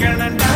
கேட்கணும்டா